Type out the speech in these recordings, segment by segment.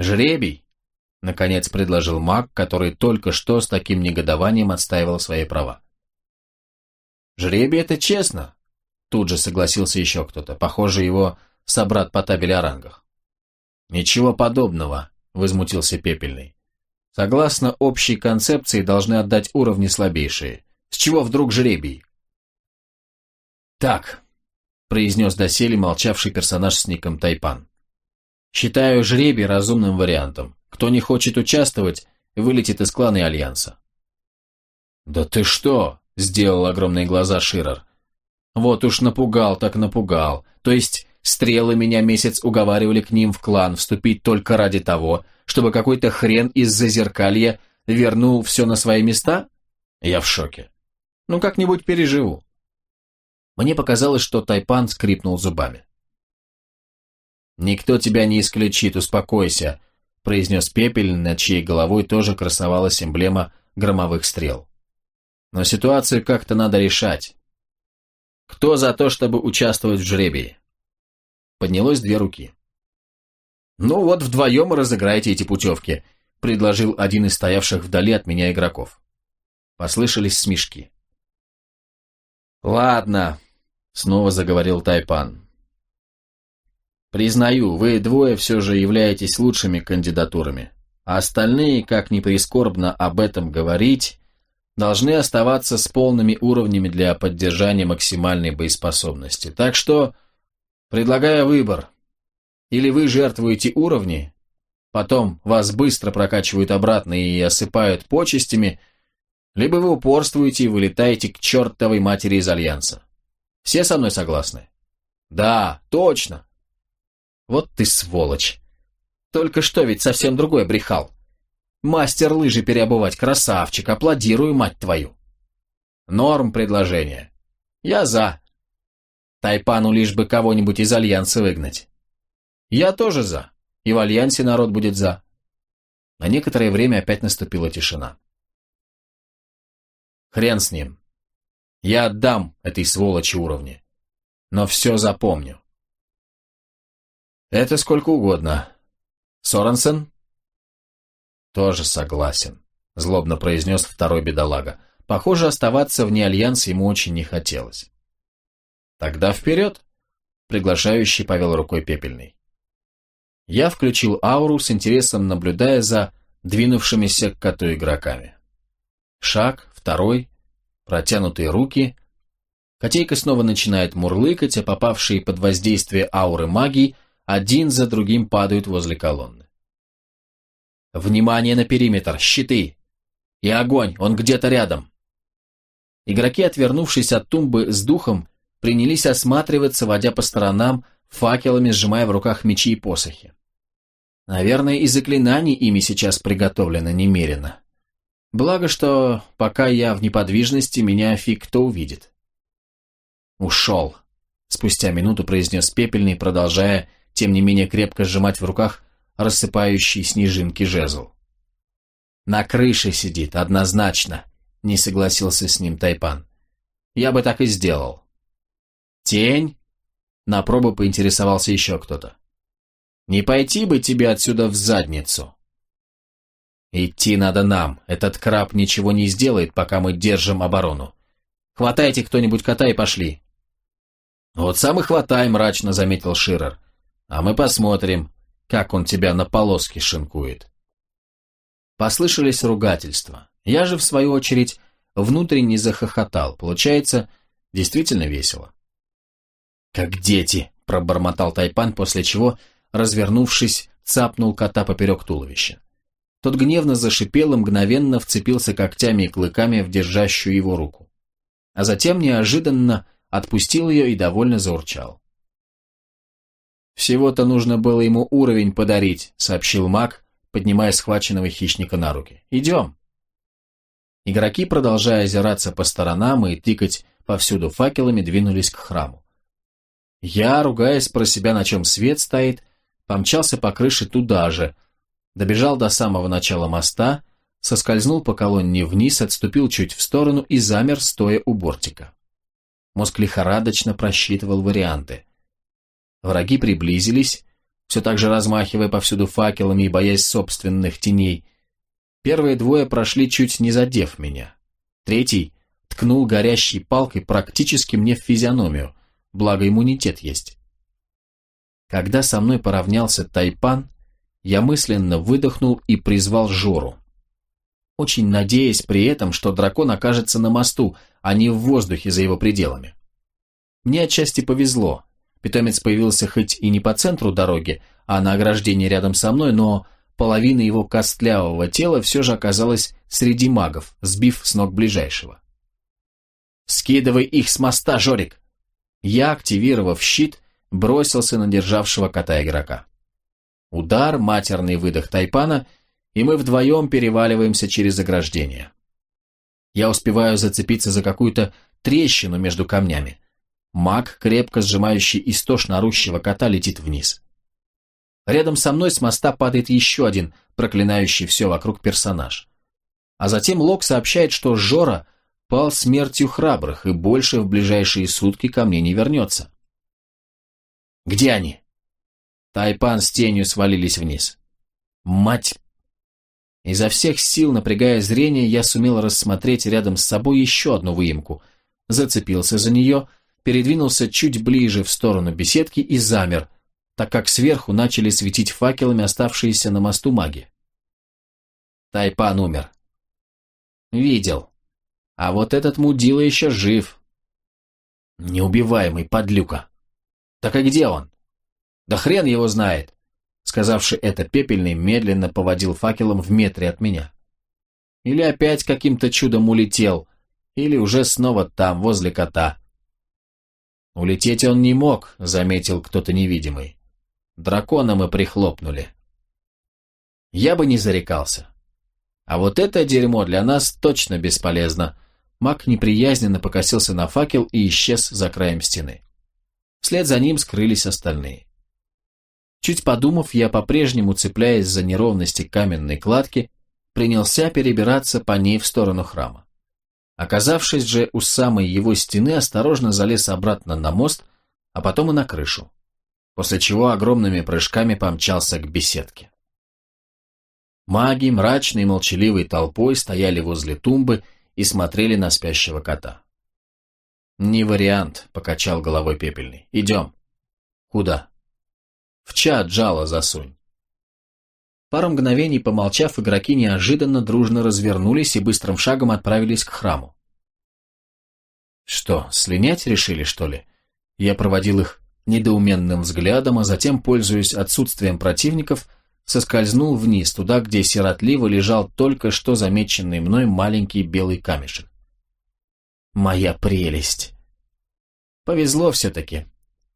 «Жребий!» — наконец предложил маг, который только что с таким негодованием отстаивал свои права. «Жребий — это честно!» — тут же согласился еще кто-то, похоже, его собрат по табели о рангах. «Ничего подобного», — возмутился Пепельный. «Согласно общей концепции, должны отдать уровни слабейшие. С чего вдруг жребий?» «Так», — произнес доселе молчавший персонаж с ником Тайпан. «Считаю жребий разумным вариантом. Кто не хочет участвовать, вылетит из клана и Альянса». «Да ты что?» — сделал огромные глаза Ширер. «Вот уж напугал, так напугал. То есть Стрелы меня месяц уговаривали к ним в клан вступить только ради того, чтобы какой-то хрен из зазеркалья вернул все на свои места? Я в шоке. Ну, как-нибудь переживу. Мне показалось, что Тайпан скрипнул зубами. «Никто тебя не исключит, успокойся», — произнес Пепель, над чьей головой тоже красовалась эмблема громовых стрел. «Но ситуацию как-то надо решать. Кто за то, чтобы участвовать в жребии?» Поднялось две руки. «Ну вот вдвоем разыграйте эти путевки», — предложил один из стоявших вдали от меня игроков. Послышались смешки. «Ладно», — снова заговорил Тайпан. «Признаю, вы двое все же являетесь лучшими кандидатурами, а остальные, как ни прискорбно об этом говорить, должны оставаться с полными уровнями для поддержания максимальной боеспособности. Так что Предлагаю выбор. Или вы жертвуете уровни, потом вас быстро прокачивают обратно и осыпают почестями, либо вы упорствуете и вылетаете к чертовой матери из Альянса. Все со мной согласны? Да, точно. Вот ты сволочь. Только что ведь совсем другой брехал. Мастер лыжи переобувать, красавчик, аплодирую, мать твою. Норм предложение. Я за. Тайпану лишь бы кого-нибудь из Альянса выгнать. Я тоже за. И в Альянсе народ будет за. На некоторое время опять наступила тишина. Хрен с ним. Я отдам этой сволочи уровни. Но все запомню. Это сколько угодно. Соренсен? Тоже согласен, злобно произнес второй бедолага. Похоже, оставаться вне Альянса ему очень не хотелось. «Тогда вперед!» — приглашающий повел рукой пепельный. Я включил ауру с интересом, наблюдая за двинувшимися к коту игроками. Шаг, второй, протянутые руки. Котейка снова начинает мурлыкать, а попавшие под воздействие ауры магии один за другим падают возле колонны. «Внимание на периметр! Щиты! И огонь! Он где-то рядом!» Игроки, отвернувшись от тумбы с духом, принялись осматриваться, водя по сторонам, факелами сжимая в руках мечи и посохи. Наверное, и заклинаний ими сейчас приготовлено немерено. Благо, что пока я в неподвижности, меня фиг кто увидит. «Ушел», — спустя минуту произнес Пепельный, продолжая, тем не менее, крепко сжимать в руках рассыпающий снежинки жезл. «На крыше сидит, однозначно», — не согласился с ним Тайпан. «Я бы так и сделал. «Тень?» На пробу поинтересовался еще кто-то. «Не пойти бы тебе отсюда в задницу?» «Идти надо нам. Этот краб ничего не сделает, пока мы держим оборону. Хватайте кто-нибудь кота и пошли». «Вот сам и хватай», — мрачно заметил Ширер. «А мы посмотрим, как он тебя на полоски шинкует». Послышались ругательства. Я же, в свою очередь, внутренне захохотал. Получается, действительно весело. «Как дети!» – пробормотал Тайпан, после чего, развернувшись, цапнул кота поперек туловища. Тот гневно зашипел и мгновенно вцепился когтями и клыками в держащую его руку. А затем неожиданно отпустил ее и довольно заурчал. «Всего-то нужно было ему уровень подарить», — сообщил маг, поднимая схваченного хищника на руки. «Идем». Игроки, продолжая озираться по сторонам и тыкать повсюду факелами, двинулись к храму. Я, ругаясь про себя, на чем свет стоит, помчался по крыше туда же, добежал до самого начала моста, соскользнул по колонне вниз, отступил чуть в сторону и замер, стоя у бортика. Мозг лихорадочно просчитывал варианты. Враги приблизились, все так же размахивая повсюду факелами и боясь собственных теней. Первые двое прошли чуть не задев меня. Третий ткнул горящей палкой практически мне в физиономию, благо иммунитет есть. Когда со мной поравнялся Тайпан, я мысленно выдохнул и призвал Жору. Очень надеясь при этом, что дракон окажется на мосту, а не в воздухе за его пределами. Мне отчасти повезло. Питомец появился хоть и не по центру дороги, а на ограждении рядом со мной, но половина его костлявого тела все же оказалась среди магов, сбив с ног ближайшего. «Скидывай их с моста, Жорик!» Я, активировав щит, бросился на державшего кота игрока. Удар, матерный выдох Тайпана, и мы вдвоем переваливаемся через ограждение. Я успеваю зацепиться за какую-то трещину между камнями. Маг, крепко сжимающий истошно орущего кота, летит вниз. Рядом со мной с моста падает еще один, проклинающий все вокруг персонаж. А затем Лок сообщает, что Жора пал смертью храбрых и больше в ближайшие сутки ко мне не вернется. «Где они?» Тайпан с тенью свалились вниз. «Мать!» Изо всех сил, напрягая зрение, я сумел рассмотреть рядом с собой еще одну выемку. Зацепился за нее – передвинулся чуть ближе в сторону беседки и замер, так как сверху начали светить факелами оставшиеся на мосту маги. Тайпан умер. Видел. А вот этот мудила еще жив. Неубиваемый подлюка. Так и где он? Да хрен его знает. Сказавший это пепельный медленно поводил факелом в метре от меня. Или опять каким-то чудом улетел, или уже снова там, возле кота. «Улететь он не мог», — заметил кто-то невидимый. «Дракона мы прихлопнули». Я бы не зарекался. А вот это дерьмо для нас точно бесполезно. Маг неприязненно покосился на факел и исчез за краем стены. Вслед за ним скрылись остальные. Чуть подумав, я по-прежнему, цепляясь за неровности каменной кладки, принялся перебираться по ней в сторону храма. Оказавшись же у самой его стены, осторожно залез обратно на мост, а потом и на крышу, после чего огромными прыжками помчался к беседке. Маги, мрачной и молчаливой толпой, стояли возле тумбы и смотрели на спящего кота. «Не вариант», — покачал головой пепельный. «Идем». «Куда?» «В чат жало засунь». Пару мгновений помолчав, игроки неожиданно дружно развернулись и быстрым шагом отправились к храму. Что, слинять решили, что ли? Я проводил их недоуменным взглядом, а затем, пользуясь отсутствием противников, соскользнул вниз, туда, где сиротливо лежал только что замеченный мной маленький белый камешек. Моя прелесть! Повезло все-таки.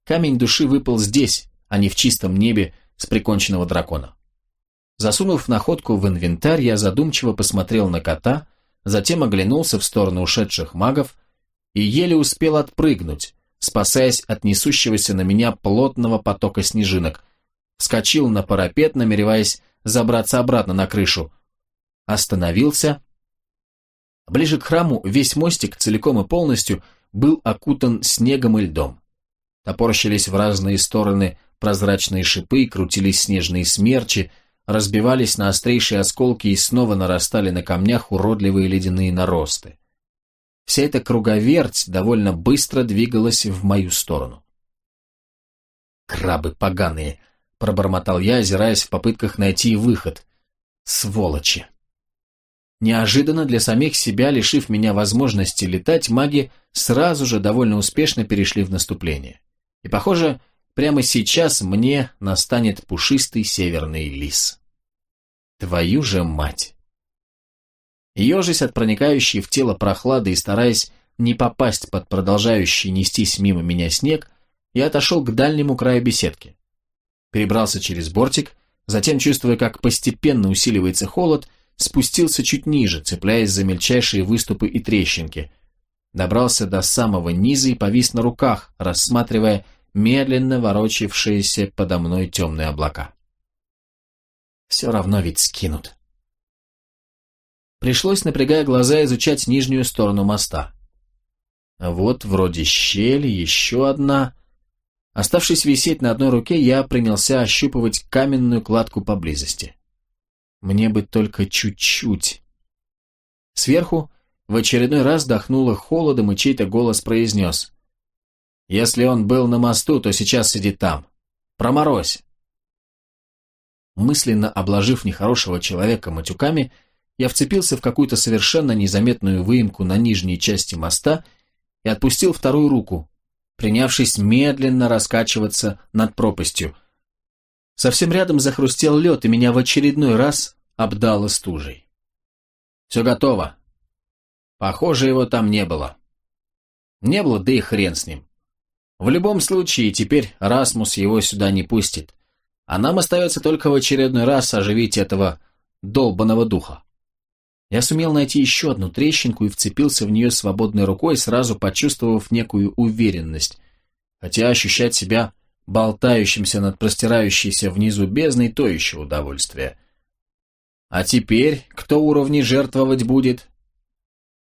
Камень души выпал здесь, а не в чистом небе с приконченного дракона. Засунув находку в инвентарь, я задумчиво посмотрел на кота, затем оглянулся в сторону ушедших магов и еле успел отпрыгнуть, спасаясь от несущегося на меня плотного потока снежинок. Вскочил на парапет, намереваясь забраться обратно на крышу. Остановился. Ближе к храму весь мостик целиком и полностью был окутан снегом и льдом. Топорщились в разные стороны прозрачные шипы, крутились снежные смерчи, разбивались на острейшие осколки и снова нарастали на камнях уродливые ледяные наросты. Вся эта круговерть довольно быстро двигалась в мою сторону. «Крабы поганые!» — пробормотал я, озираясь в попытках найти выход. «Сволочи!» Неожиданно для самих себя, лишив меня возможности летать, маги сразу же довольно успешно перешли в наступление. И, похоже, Прямо сейчас мне настанет пушистый северный лис. Твою же мать! Ежась от проникающей в тело прохлады и стараясь не попасть под продолжающий нестись мимо меня снег, я отошел к дальнему краю беседки. Перебрался через бортик, затем, чувствуя, как постепенно усиливается холод, спустился чуть ниже, цепляясь за мельчайшие выступы и трещинки. Добрался до самого низа и повис на руках, рассматривая медленно ворочавшиеся подо мной темные облака. Все равно ведь скинут. Пришлось, напрягая глаза, изучать нижнюю сторону моста. Вот вроде щель, еще одна. Оставшись висеть на одной руке, я принялся ощупывать каменную кладку поблизости. Мне бы только чуть-чуть. Сверху в очередной раз дохнуло холодом, и чей-то голос произнес. «Если он был на мосту, то сейчас сидит там. Проморозь!» Мысленно обложив нехорошего человека матюками, я вцепился в какую-то совершенно незаметную выемку на нижней части моста и отпустил вторую руку, принявшись медленно раскачиваться над пропастью. Совсем рядом захрустел лед, и меня в очередной раз обдало стужей. «Все готово», Похоже, его там не было. Не было, да и хрен с ним. В любом случае, теперь Расмус его сюда не пустит. А нам остается только в очередной раз оживить этого долбанного духа. Я сумел найти еще одну трещинку и вцепился в нее свободной рукой, сразу почувствовав некую уверенность. Хотя ощущать себя болтающимся над простирающейся внизу бездной то еще удовольствие. А теперь кто уровни жертвовать будет?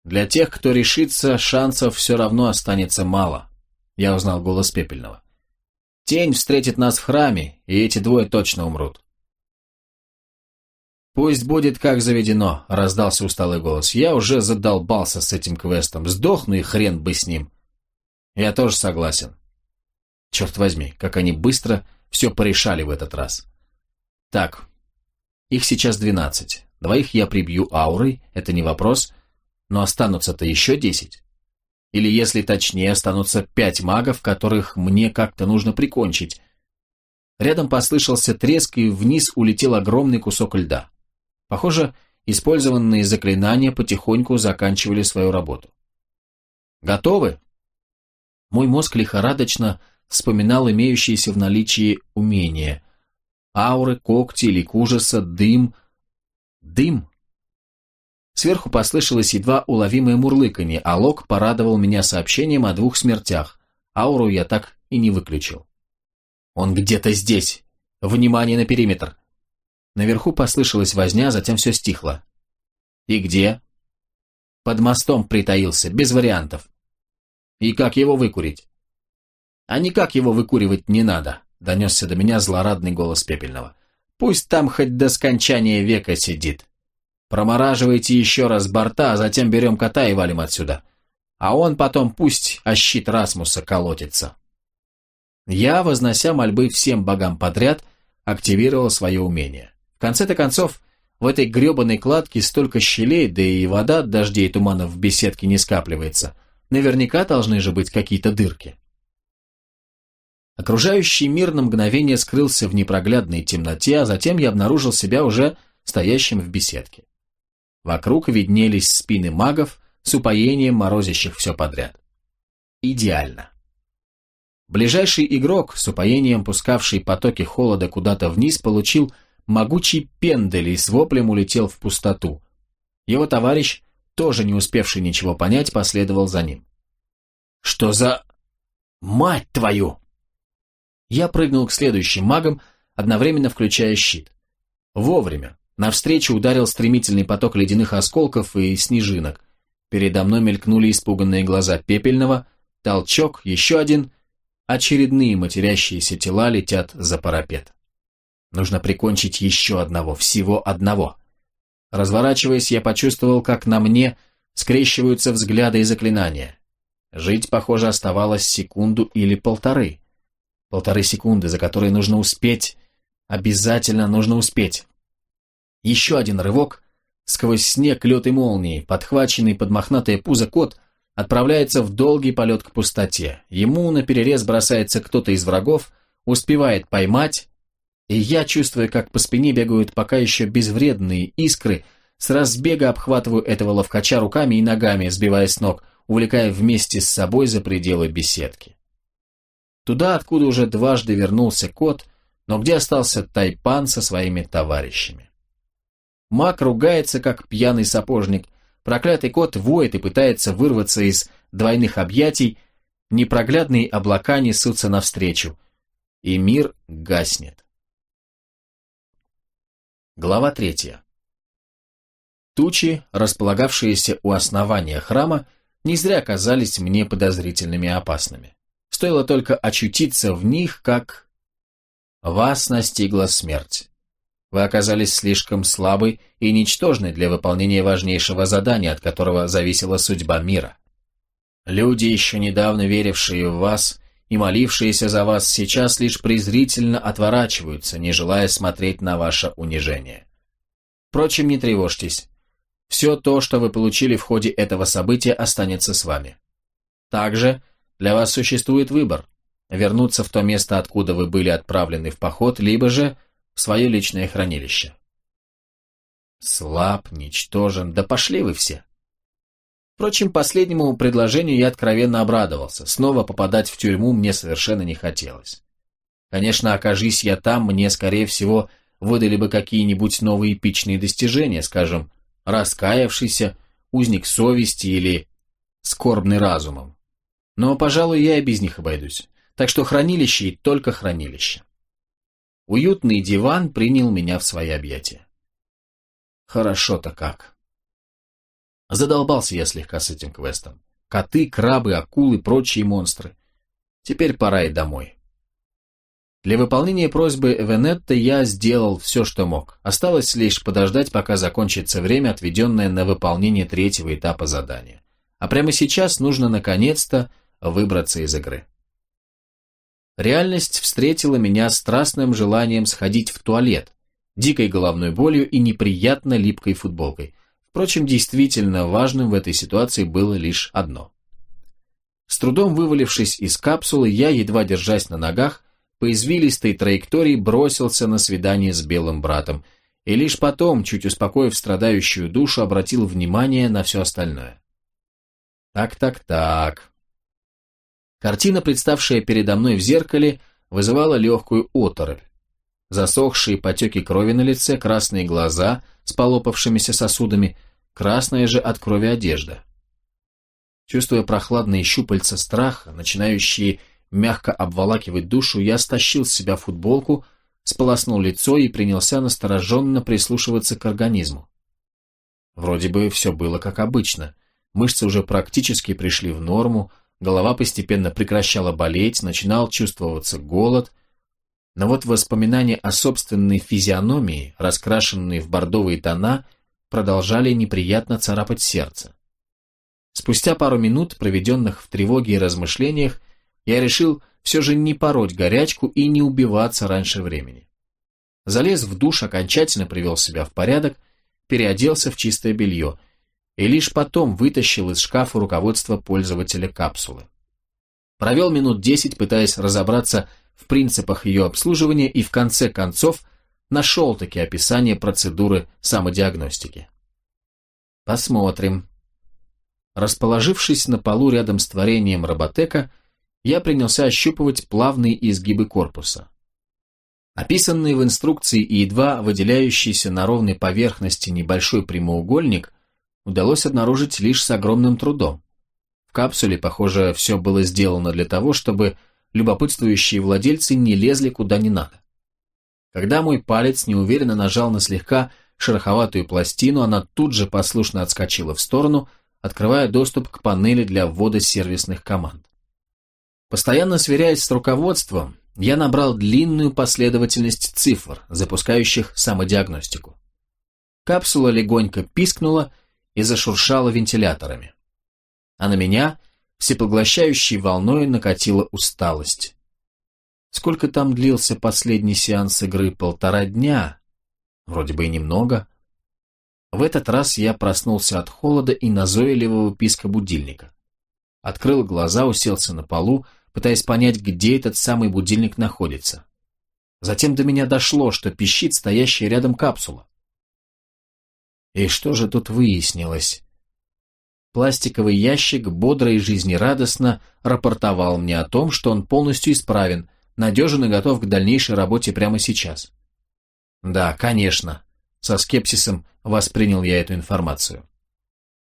Для тех, кто решится, шансов все равно останется мало. Я узнал голос Пепельного. Тень встретит нас в храме, и эти двое точно умрут. «Пусть будет как заведено», — раздался усталый голос. «Я уже задолбался с этим квестом. Сдохну и хрен бы с ним». «Я тоже согласен». Черт возьми, как они быстро все порешали в этот раз. Так, их сейчас двенадцать. Двоих я прибью аурой, это не вопрос, но останутся-то еще десять. Или, если точнее, останутся пять магов, которых мне как-то нужно прикончить. Рядом послышался треск, и вниз улетел огромный кусок льда. Похоже, использованные заклинания потихоньку заканчивали свою работу. «Готовы?» Мой мозг лихорадочно вспоминал имеющиеся в наличии умения. Ауры, когти, лик ужаса, дым. Дым Сверху послышалось едва уловимое мурлыканье, а Лок порадовал меня сообщением о двух смертях. Ауру я так и не выключил. «Он где-то здесь! Внимание на периметр!» Наверху послышалась возня, затем все стихло. «И где?» «Под мостом притаился, без вариантов». «И как его выкурить?» «А никак его выкуривать не надо», — донесся до меня злорадный голос Пепельного. «Пусть там хоть до скончания века сидит. Промораживайте еще раз борта, а затем берем кота и валим отсюда. А он потом пусть о щит Расмуса колотится. Я, вознося мольбы всем богам подряд, активировал свое умение. В конце-то концов, в этой гребаной кладке столько щелей, да и вода от дождей и туманов в беседке не скапливается. Наверняка должны же быть какие-то дырки. Окружающий мир на мгновение скрылся в непроглядной темноте, а затем я обнаружил себя уже стоящим в беседке. Вокруг виднелись спины магов с упоением морозящих все подряд. Идеально. Ближайший игрок, с упоением пускавший потоки холода куда-то вниз, получил могучий пендель и с воплем улетел в пустоту. Его товарищ, тоже не успевший ничего понять, последовал за ним. «Что за... мать твою!» Я прыгнул к следующим магам, одновременно включая щит. Вовремя. Навстречу ударил стремительный поток ледяных осколков и снежинок. Передо мной мелькнули испуганные глаза пепельного, толчок, еще один. Очередные матерящиеся тела летят за парапет. Нужно прикончить еще одного, всего одного. Разворачиваясь, я почувствовал, как на мне скрещиваются взгляды и заклинания. Жить, похоже, оставалось секунду или полторы. Полторы секунды, за которые нужно успеть. Обязательно нужно успеть. Еще один рывок. Сквозь снег, лед и молнии, подхваченный под мохнатое пузо кот, отправляется в долгий полет к пустоте. Ему на перерез бросается кто-то из врагов, успевает поймать, и я, чувствуя, как по спине бегают пока еще безвредные искры, с разбега обхватываю этого ловкача руками и ногами, сбивая с ног, увлекая вместе с собой за пределы беседки. Туда, откуда уже дважды вернулся кот, но где остался Тайпан со своими товарищами. Маг ругается, как пьяный сапожник. Проклятый кот воет и пытается вырваться из двойных объятий. Непроглядные облака несутся навстречу. И мир гаснет. Глава третья. Тучи, располагавшиеся у основания храма, не зря казались мне подозрительными и опасными. Стоило только очутиться в них, как... Вас настигла смерть. Вы оказались слишком слабой и ничтожной для выполнения важнейшего задания, от которого зависела судьба мира. Люди, еще недавно верившие в вас и молившиеся за вас, сейчас лишь презрительно отворачиваются, не желая смотреть на ваше унижение. Впрочем, не тревожьтесь. Все то, что вы получили в ходе этого события, останется с вами. Также для вас существует выбор – вернуться в то место, откуда вы были отправлены в поход, либо же в свое личное хранилище. Слаб, ничтожен, да пошли вы все. Впрочем, последнему предложению я откровенно обрадовался. Снова попадать в тюрьму мне совершенно не хотелось. Конечно, окажись я там, мне, скорее всего, выдали бы какие-нибудь новые эпичные достижения, скажем, раскаявшийся, узник совести или скорбный разумом. Но, пожалуй, я и без них обойдусь. Так что хранилище и только хранилище. Уютный диван принял меня в свои объятия. Хорошо-то как. Задолбался я слегка с этим квестом. Коты, крабы, акулы, прочие монстры. Теперь пора и домой. Для выполнения просьбы Эвенетта я сделал все, что мог. Осталось лишь подождать, пока закончится время, отведенное на выполнение третьего этапа задания. А прямо сейчас нужно наконец-то выбраться из игры. Реальность встретила меня страстным желанием сходить в туалет, дикой головной болью и неприятно липкой футболкой. Впрочем, действительно важным в этой ситуации было лишь одно. С трудом вывалившись из капсулы, я, едва держась на ногах, по извилистой траектории бросился на свидание с белым братом, и лишь потом, чуть успокоив страдающую душу, обратил внимание на все остальное. Так-так-так. Картина, представшая передо мной в зеркале, вызывала легкую оторопь. Засохшие потеки крови на лице, красные глаза с полопавшимися сосудами, красная же от крови одежда. Чувствуя прохладные щупальца страха, начинающие мягко обволакивать душу, я стащил с себя футболку, сполоснул лицо и принялся настороженно прислушиваться к организму. Вроде бы все было как обычно. Мышцы уже практически пришли в норму, голова постепенно прекращала болеть, начинал чувствоваться голод, но вот воспоминания о собственной физиономии, раскрашенные в бордовые тона, продолжали неприятно царапать сердце. Спустя пару минут, проведенных в тревоге и размышлениях, я решил все же не пороть горячку и не убиваться раньше времени. Залез в душ, окончательно привел себя в порядок, переоделся в чистое белье и лишь потом вытащил из шкафа руководство пользователя капсулы. Провел минут десять, пытаясь разобраться в принципах ее обслуживания и в конце концов нашел-таки описание процедуры самодиагностики. Посмотрим. Расположившись на полу рядом с творением роботека, я принялся ощупывать плавные изгибы корпуса. Описанный в инструкции и едва выделяющийся на ровной поверхности небольшой прямоугольник удалось обнаружить лишь с огромным трудом. В капсуле, похоже, все было сделано для того, чтобы любопытствующие владельцы не лезли куда не надо. Когда мой палец неуверенно нажал на слегка шероховатую пластину, она тут же послушно отскочила в сторону, открывая доступ к панели для ввода сервисных команд. Постоянно сверяясь с руководством, я набрал длинную последовательность цифр, запускающих самодиагностику. Капсула легонько пискнула и зашуршала вентиляторами. А на меня всепоглощающей волной накатила усталость. Сколько там длился последний сеанс игры? Полтора дня? Вроде бы и немного. В этот раз я проснулся от холода и назойливого писка будильника. Открыл глаза, уселся на полу, пытаясь понять, где этот самый будильник находится. Затем до меня дошло, что пищит стоящая рядом капсула. И что же тут выяснилось? Пластиковый ящик бодро и жизнерадостно рапортовал мне о том, что он полностью исправен, надежен и готов к дальнейшей работе прямо сейчас. Да, конечно, со скепсисом воспринял я эту информацию.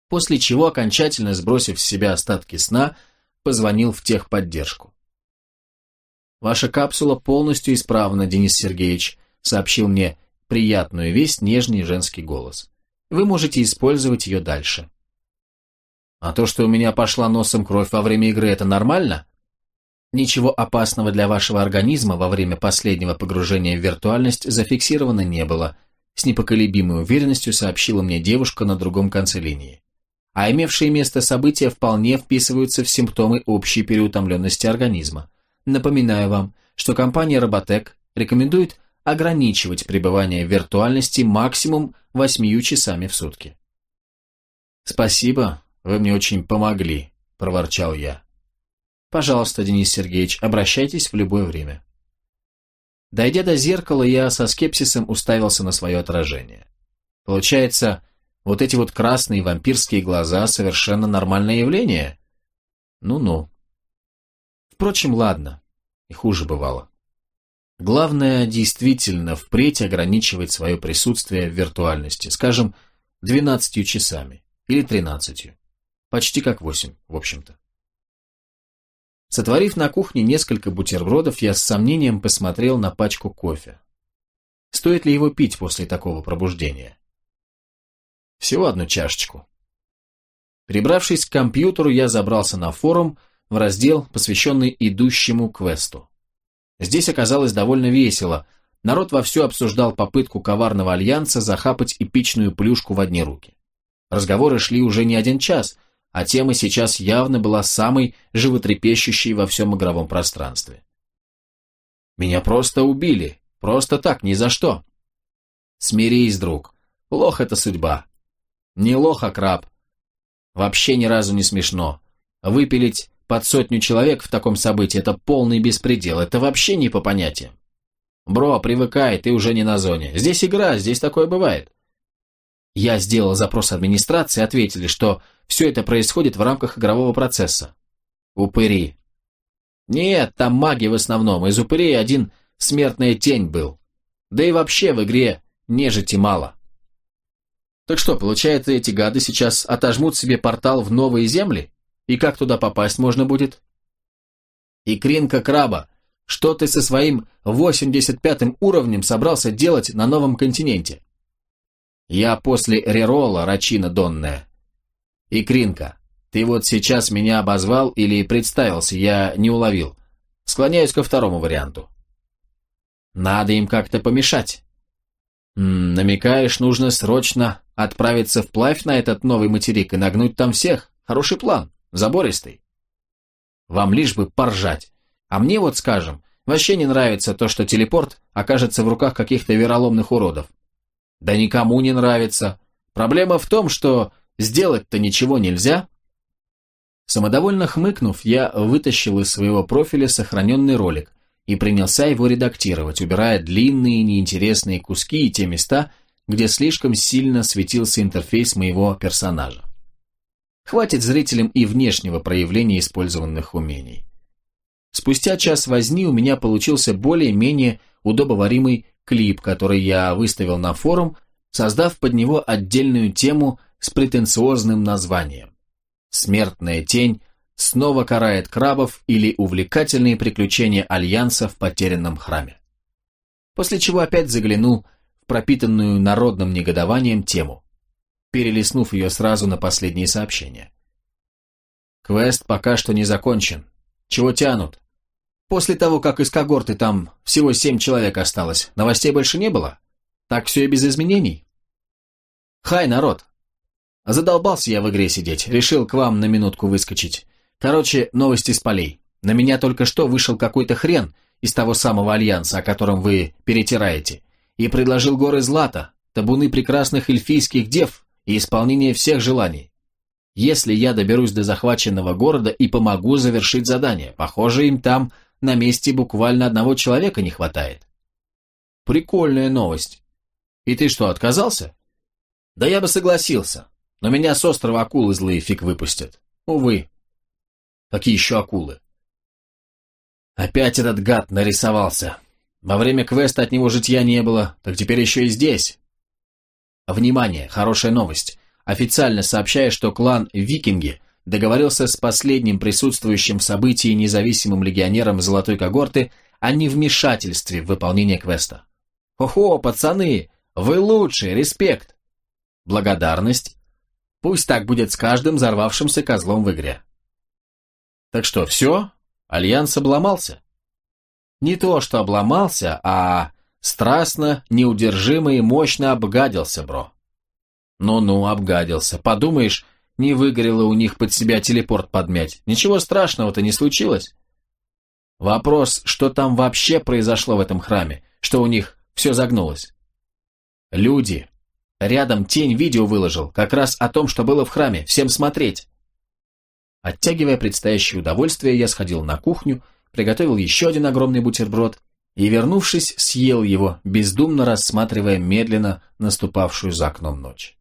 После чего, окончательно сбросив с себя остатки сна, позвонил в техподдержку. «Ваша капсула полностью исправна, Денис Сергеевич», сообщил мне приятную весть нежный женский голос. «Вы можете использовать ее дальше». «А то, что у меня пошла носом кровь во время игры, это нормально?» Ничего опасного для вашего организма во время последнего погружения в виртуальность зафиксировано не было, с непоколебимой уверенностью сообщила мне девушка на другом конце линии. А имевшие место события вполне вписываются в симптомы общей переутомленности организма. Напоминаю вам, что компания Роботек рекомендует ограничивать пребывание в виртуальности максимум 8 часами в сутки. «Спасибо, вы мне очень помогли», – проворчал я. Пожалуйста, Денис Сергеевич, обращайтесь в любое время. Дойдя до зеркала, я со скепсисом уставился на свое отражение. Получается, вот эти вот красные вампирские глаза совершенно нормальное явление? Ну-ну. Впрочем, ладно, и хуже бывало. Главное, действительно, впредь ограничивать свое присутствие в виртуальности, скажем, 12 часами или 13. Почти как 8, в общем-то. Сотворив на кухне несколько бутербродов, я с сомнением посмотрел на пачку кофе. Стоит ли его пить после такого пробуждения? Всего одну чашечку. Прибравшись к компьютеру, я забрался на форум в раздел, посвященный идущему квесту. Здесь оказалось довольно весело. Народ вовсю обсуждал попытку коварного альянса захапать эпичную плюшку в одни руки. Разговоры шли уже не один час, а тема сейчас явно была самой животрепещущей во всем игровом пространстве. «Меня просто убили, просто так, ни за что». «Смирись, друг, лох — это судьба». «Не лох, а краб». «Вообще ни разу не смешно. Выпилить под сотню человек в таком событии — это полный беспредел, это вообще не по понятиям. Бро, привыкай, ты уже не на зоне. Здесь игра, здесь такое бывает. Я сделал запрос администрации, ответили, что все это происходит в рамках игрового процесса. Упыри. Нет, там маги в основном, из упырей один смертная тень был. Да и вообще в игре нежити мало. Так что, получается, эти гады сейчас отожмут себе портал в новые земли? И как туда попасть можно будет? И Кринка Краба, что ты со своим 85-м уровнем собрался делать на новом континенте? Я после рерола, рачина донная. И Кринка, ты вот сейчас меня обозвал или представился, я не уловил. Склоняюсь ко второму варианту. Надо им как-то помешать. М -м, намекаешь, нужно срочно отправиться вплавь на этот новый материк и нагнуть там всех. Хороший план, забористый. Вам лишь бы поржать. А мне вот, скажем, вообще не нравится то, что телепорт окажется в руках каких-то вероломных уродов. Да никому не нравится. Проблема в том, что сделать-то ничего нельзя. Самодовольно хмыкнув, я вытащил из своего профиля сохраненный ролик и принялся его редактировать, убирая длинные неинтересные куски и те места, где слишком сильно светился интерфейс моего персонажа. Хватит зрителям и внешнего проявления использованных умений. Спустя час возни у меня получился более-менее удобоваримый клип, который я выставил на форум, создав под него отдельную тему с претенциозным названием «Смертная тень снова карает крабов или увлекательные приключения Альянса в потерянном храме». После чего опять заглянул в пропитанную народным негодованием тему, перелистнув ее сразу на последние сообщения. Квест пока что не закончен. Чего тянут? После того, как из когорты там всего семь человек осталось, новостей больше не было? Так все и без изменений? Хай, народ! Задолбался я в игре сидеть, решил к вам на минутку выскочить. Короче, новости с полей. На меня только что вышел какой-то хрен из того самого альянса, о котором вы перетираете, и предложил горы злата, табуны прекрасных эльфийских дев и исполнение всех желаний. Если я доберусь до захваченного города и помогу завершить задание, похоже, им там на месте буквально одного человека не хватает. Прикольная новость. И ты что, отказался? Да я бы согласился, но меня с острова акулы злые фиг выпустят. Увы. Какие еще акулы? Опять этот гад нарисовался. Во время квеста от него житья не было, так теперь еще и здесь. Внимание, хорошая новость. Официально сообщаю, что клан Викинги договорился с последним присутствующим в событии независимым легионером золотой когорты о невмешательстве в выполнение квеста. Хо-хо, пацаны, вы лучшие, респект. Благодарность. Пусть так будет с каждым взорвавшимся козлом в игре. Так что, все? Альянс обломался? Не то, что обломался, а страстно, неудержимо и мощно обгадился, бро. Ну-ну, обгадился. Подумаешь, не выгорело у них под себя телепорт подмять. Ничего страшного-то не случилось. Вопрос, что там вообще произошло в этом храме, что у них все загнулось. Люди. Рядом тень видео выложил, как раз о том, что было в храме, всем смотреть. Оттягивая предстоящее удовольствие, я сходил на кухню, приготовил еще один огромный бутерброд и, вернувшись, съел его, бездумно рассматривая медленно наступавшую за окном ночь.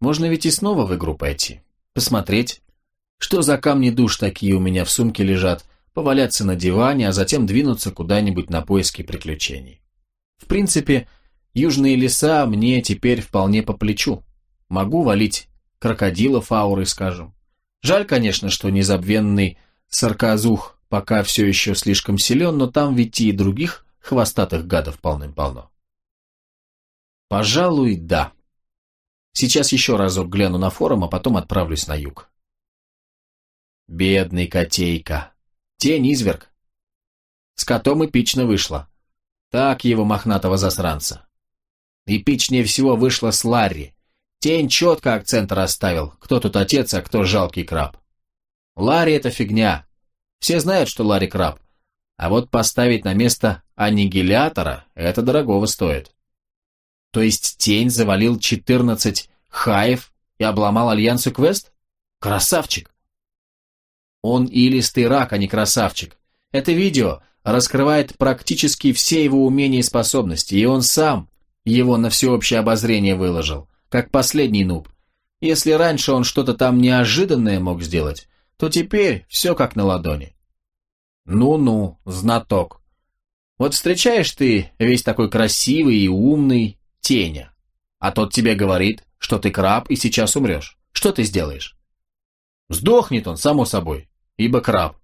Можно ведь и снова в игру пойти, посмотреть, что за камни душ такие у меня в сумке лежат, поваляться на диване, а затем двинуться куда-нибудь на поиски приключений. В принципе, южные леса мне теперь вполне по плечу. Могу валить крокодилов ауры, скажем. Жаль, конечно, что незабвенный сарказух пока все еще слишком силен, но там ведь и других хвостатых гадов полным-полно. Пожалуй, да. Сейчас еще разок гляну на форум, а потом отправлюсь на юг. Бедный котейка. Тень изверг. С котом эпично вышло. Так его мохнатого засранца. Эпичнее всего вышло с Ларри. Тень четко акцент расставил, кто тут отец, а кто жалкий краб. Ларри это фигня. Все знают, что Ларри краб. А вот поставить на место аннигилятора это дорогого стоит. То есть тень завалил 14 хаев и обломал альянсу квест? Красавчик! Он илистый рак, а не красавчик. Это видео раскрывает практически все его умения и способности, и он сам его на всеобщее обозрение выложил, как последний нуб. Если раньше он что-то там неожиданное мог сделать, то теперь все как на ладони. Ну-ну, знаток. Вот встречаешь ты весь такой красивый и умный Теня, а тот тебе говорит, что ты краб и сейчас умрешь. Что ты сделаешь? Сдохнет он, само собой, ибо краб.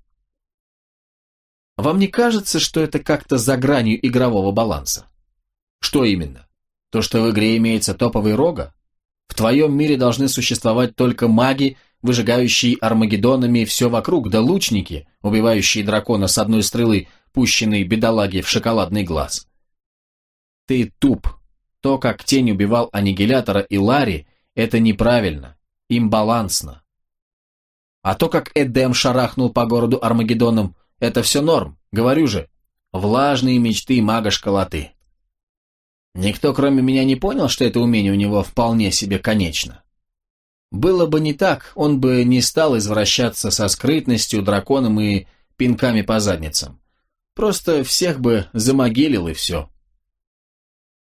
Вам не кажется, что это как-то за гранью игрового баланса? Что именно? То, что в игре имеется топовый рога? В твоем мире должны существовать только маги, выжигающие армагеддонами все вокруг, да лучники, убивающие дракона с одной стрелы, пущенной бедолаге в шоколадный глаз. Ты туп, то, как Тень убивал Аннигилятора и Ларри, это неправильно, имбалансно. А то, как Эдем шарахнул по городу Армагеддоном, это все норм, говорю же. Влажные мечты мага-школоты. Никто, кроме меня, не понял, что это умение у него вполне себе конечно. Было бы не так, он бы не стал извращаться со скрытностью, драконом и пинками по задницам. Просто всех бы замогилил и все.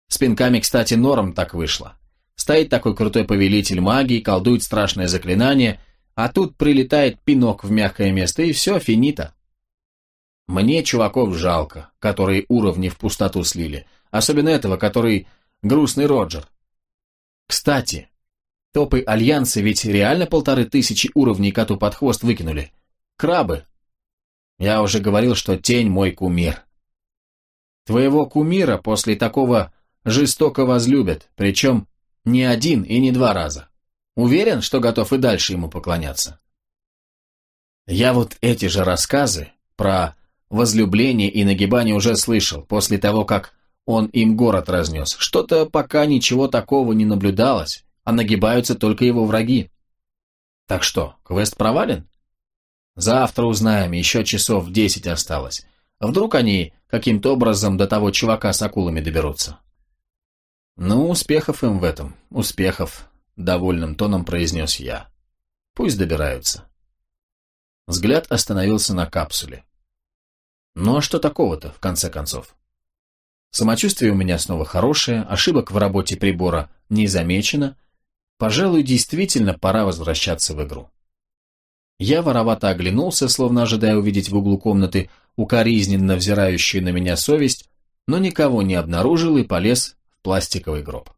С пинками, кстати, норм так вышло. Стоит такой крутой повелитель магии, колдует страшное заклинание, а тут прилетает пинок в мягкое место, и все, финита. Мне чуваков жалко, которые уровни в пустоту слили, особенно этого, который грустный Роджер. Кстати, топы Альянса ведь реально полторы тысячи уровней коту под хвост выкинули. Крабы. Я уже говорил, что тень мой кумир. Твоего кумира после такого жестоко возлюбят, причем не один и не два раза. Уверен, что готов и дальше ему поклоняться. Я вот эти же рассказы про возлюбление и нагибание уже слышал, после того, как он им город разнес. Что-то пока ничего такого не наблюдалось, а нагибаются только его враги. Так что, квест провален? Завтра узнаем, еще часов десять осталось. Вдруг они каким-то образом до того чувака с акулами доберутся. «Ну, успехов им в этом, успехов», — довольным тоном произнес я. «Пусть добираются». Взгляд остановился на капсуле. Ну а что такого-то, в конце концов? Самочувствие у меня снова хорошее, ошибок в работе прибора не замечено. Пожалуй, действительно пора возвращаться в игру. Я воровато оглянулся, словно ожидая увидеть в углу комнаты укоризненно взирающую на меня совесть, но никого не обнаружил и полез пластиковый гроб.